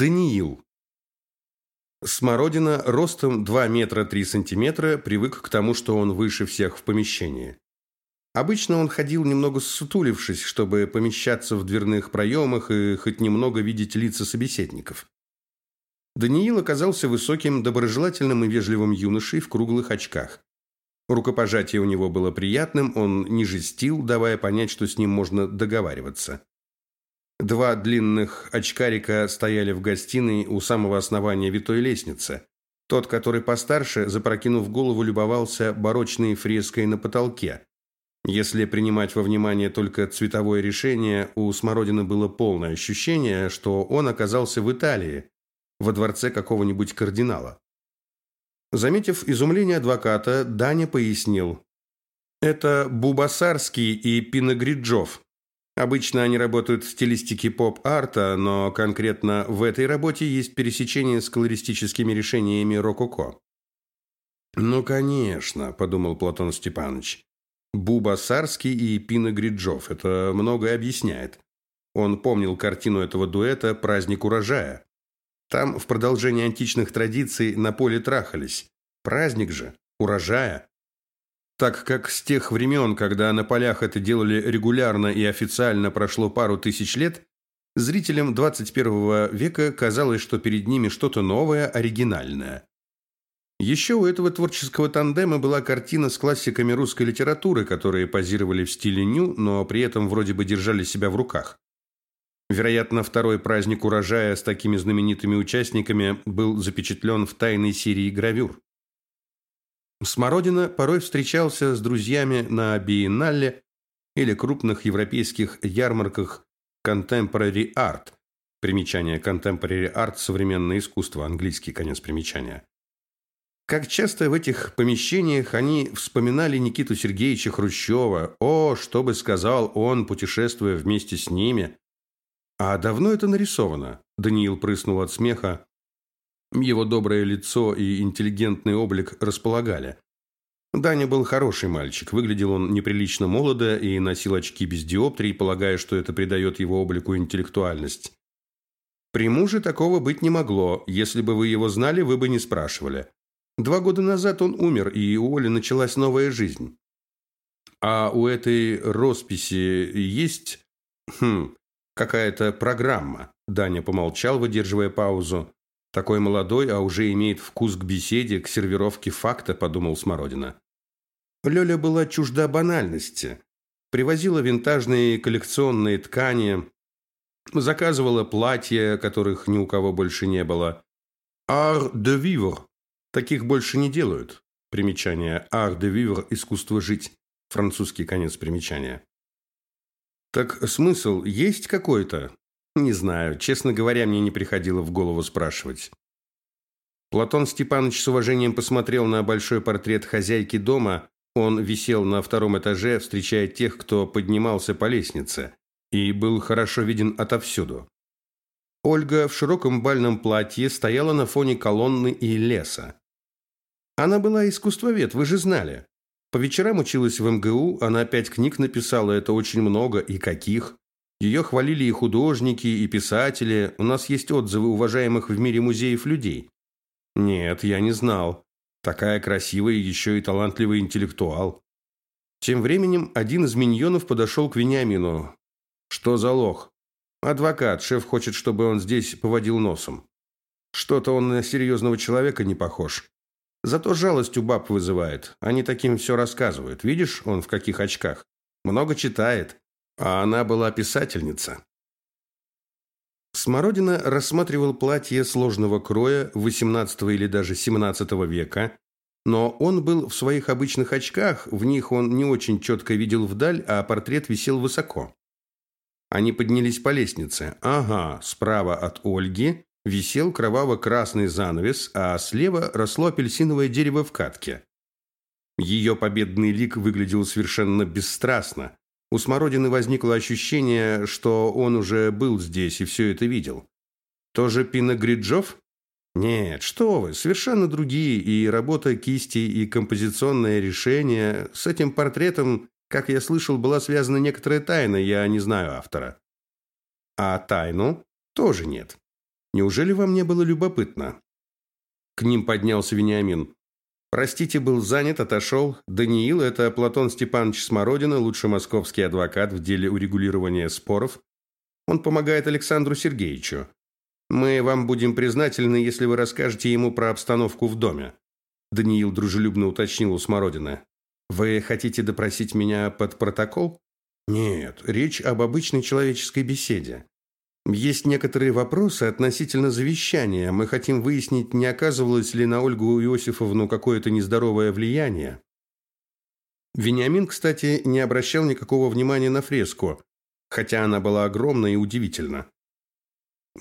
Даниил. Смородина ростом 2 метра 3 сантиметра привык к тому, что он выше всех в помещении. Обычно он ходил немного сутулившись, чтобы помещаться в дверных проемах и хоть немного видеть лица собеседников. Даниил оказался высоким, доброжелательным и вежливым юношей в круглых очках. Рукопожатие у него было приятным, он не жестил, давая понять, что с ним можно договариваться. Два длинных очкарика стояли в гостиной у самого основания витой лестницы. Тот, который постарше, запрокинув голову, любовался барочной фреской на потолке. Если принимать во внимание только цветовое решение, у Смородины было полное ощущение, что он оказался в Италии, во дворце какого-нибудь кардинала. Заметив изумление адвоката, Даня пояснил. «Это Бубасарский и Пиногриджов. Обычно они работают в стилистике поп-арта, но конкретно в этой работе есть пересечение с колористическими решениями рококо. «Ну, конечно», – подумал Платон Степанович. «Буба Сарский и Пина Гриджов. Это многое объясняет». Он помнил картину этого дуэта «Праздник урожая». Там в продолжении античных традиций на поле трахались. Праздник же, урожая так как с тех времен, когда на полях это делали регулярно и официально прошло пару тысяч лет, зрителям 21 века казалось, что перед ними что-то новое, оригинальное. Еще у этого творческого тандема была картина с классиками русской литературы, которые позировали в стиле ню, но при этом вроде бы держали себя в руках. Вероятно, второй праздник урожая с такими знаменитыми участниками был запечатлен в тайной серии гравюр. Смородина порой встречался с друзьями на биеннале или крупных европейских ярмарках Contemporary Art. Примечание Contemporary Art – современное искусство, английский конец примечания. Как часто в этих помещениях они вспоминали Никиту Сергеевича Хрущева. О, что бы сказал он, путешествуя вместе с ними. А давно это нарисовано? Даниил прыснул от смеха. Его доброе лицо и интеллигентный облик располагали. Даня был хороший мальчик, выглядел он неприлично молодо и носил очки без диоптрий, полагая, что это придает его облику интеллектуальность. При муже такого быть не могло, если бы вы его знали, вы бы не спрашивали. Два года назад он умер, и у Оли началась новая жизнь. А у этой росписи есть хм, какая-то программа. Даня помолчал, выдерживая паузу. Такой молодой, а уже имеет вкус к беседе, к сервировке факта, подумал Смородина. Лёля была чужда банальности. Привозила винтажные коллекционные ткани, заказывала платья, которых ни у кого больше не было. Art de vivre. Таких больше не делают. Примечание. Art de vivre – искусство жить. Французский конец примечания. Так смысл есть какой-то? Не знаю. Честно говоря, мне не приходило в голову спрашивать. Платон Степанович с уважением посмотрел на большой портрет хозяйки дома. Он висел на втором этаже, встречая тех, кто поднимался по лестнице, и был хорошо виден отовсюду. Ольга в широком бальном платье стояла на фоне колонны и леса. Она была искусствовед, вы же знали. По вечерам училась в МГУ, она пять книг написала, это очень много, и каких. Ее хвалили и художники, и писатели. У нас есть отзывы уважаемых в мире музеев людей. Нет, я не знал. Такая красивая еще и талантливый интеллектуал. Тем временем один из миньонов подошел к Вениамину. Что за лох? Адвокат. Шеф хочет, чтобы он здесь поводил носом. Что-то он на серьезного человека не похож. Зато жалость у баб вызывает. Они таким все рассказывают. Видишь, он в каких очках. Много читает. А она была писательница. Смородина рассматривал платье сложного кроя XVIII или даже XVII века, но он был в своих обычных очках, в них он не очень четко видел вдаль, а портрет висел высоко. Они поднялись по лестнице. Ага, справа от Ольги висел кроваво-красный занавес, а слева росло апельсиновое дерево в катке. Ее победный лик выглядел совершенно бесстрастно, у Смородины возникло ощущение, что он уже был здесь и все это видел. Тоже Пиногриджов? Нет, что вы, совершенно другие, и работа кисти, и композиционное решение. С этим портретом, как я слышал, была связана некоторая тайна, я не знаю автора. А тайну тоже нет. Неужели вам не было любопытно?» К ним поднялся Вениамин. «Простите, был занят, отошел. Даниил – это Платон Степанович Смородина, лучший московский адвокат в деле урегулирования споров. Он помогает Александру Сергеевичу. Мы вам будем признательны, если вы расскажете ему про обстановку в доме». Даниил дружелюбно уточнил у Смородина. «Вы хотите допросить меня под протокол?» «Нет, речь об обычной человеческой беседе. Есть некоторые вопросы относительно завещания. Мы хотим выяснить, не оказывалось ли на Ольгу Иосифовну какое-то нездоровое влияние». Вениамин, кстати, не обращал никакого внимания на фреску, хотя она была огромна и удивительна.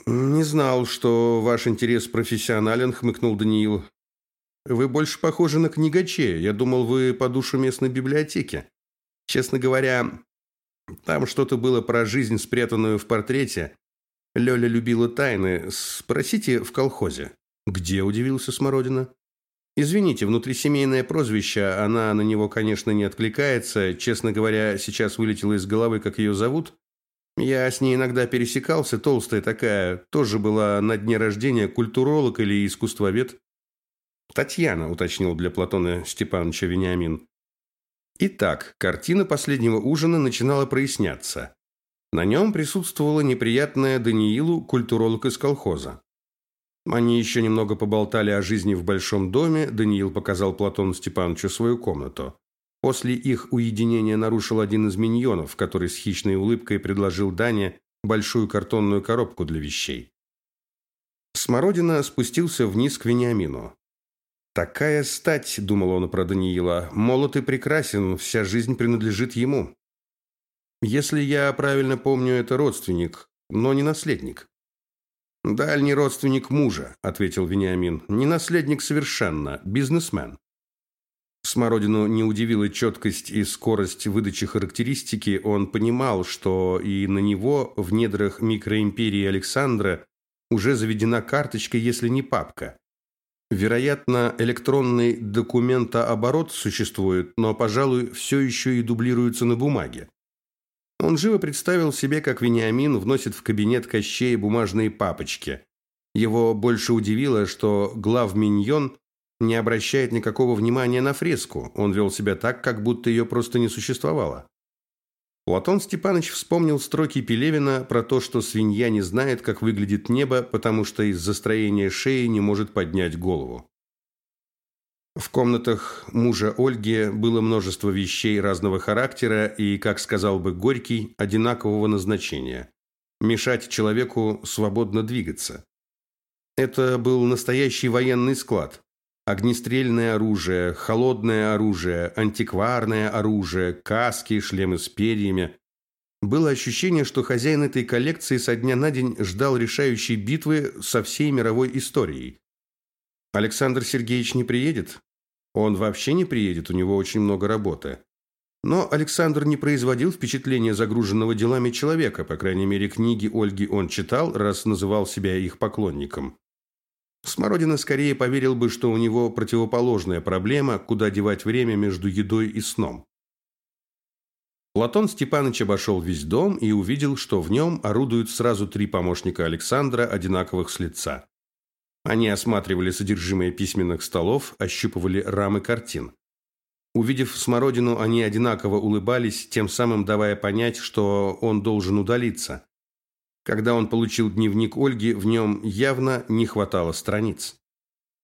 «Не знал, что ваш интерес профессионален», – хмыкнул Даниил. «Вы больше похожи на книгаче. Я думал, вы по душу местной библиотеки. Честно говоря, там что-то было про жизнь, спрятанную в портрете. Лёля любила тайны. Спросите в колхозе». «Где?» – удивился Смородина. «Извините, внутрисемейное прозвище, она на него, конечно, не откликается. Честно говоря, сейчас вылетело из головы, как ее зовут. Я с ней иногда пересекался, толстая такая, тоже была на дне рождения культуролог или искусствовед. Татьяна, уточнил для Платона Степановича Вениамин. Итак, картина последнего ужина начинала проясняться. На нем присутствовала неприятная Даниилу культуролог из колхоза. Они еще немного поболтали о жизни в большом доме. Даниил показал Платону Степановичу свою комнату. После их уединения нарушил один из миньонов, который с хищной улыбкой предложил Дане большую картонную коробку для вещей. Смородина спустился вниз к Вениамину. «Такая стать», — думал он про Даниила, — «молод и прекрасен, вся жизнь принадлежит ему». «Если я правильно помню, это родственник, но не наследник». «Дальний родственник мужа», — ответил Вениамин. «Не наследник совершенно, бизнесмен». Смородину не удивила четкость и скорость выдачи характеристики, он понимал, что и на него в недрах микроимперии Александра уже заведена карточка, если не папка. Вероятно, электронный документооборот существует, но, пожалуй, все еще и дублируется на бумаге. Он живо представил себе, как Вениамин вносит в кабинет Кощея бумажные папочки. Его больше удивило, что главминьон не обращает никакого внимания на фреску. Он вел себя так, как будто ее просто не существовало. Платон Степанович вспомнил строки Пелевина про то, что свинья не знает, как выглядит небо, потому что из-за строения шеи не может поднять голову. В комнатах мужа Ольги было множество вещей разного характера и, как сказал бы Горький, одинакового назначения. Мешать человеку свободно двигаться. Это был настоящий военный склад. Огнестрельное оружие, холодное оружие, антикварное оружие, каски, шлемы с перьями. Было ощущение, что хозяин этой коллекции со дня на день ждал решающей битвы со всей мировой историей. Александр Сергеевич не приедет? Он вообще не приедет, у него очень много работы. Но Александр не производил впечатления загруженного делами человека, по крайней мере, книги Ольги он читал, раз называл себя их поклонником. Смородина скорее поверил бы, что у него противоположная проблема, куда девать время между едой и сном. Платон Степанович обошел весь дом и увидел, что в нем орудуют сразу три помощника Александра, одинаковых с лица. Они осматривали содержимое письменных столов, ощупывали рамы картин. Увидев Смородину, они одинаково улыбались, тем самым давая понять, что он должен удалиться. Когда он получил дневник Ольги, в нем явно не хватало страниц.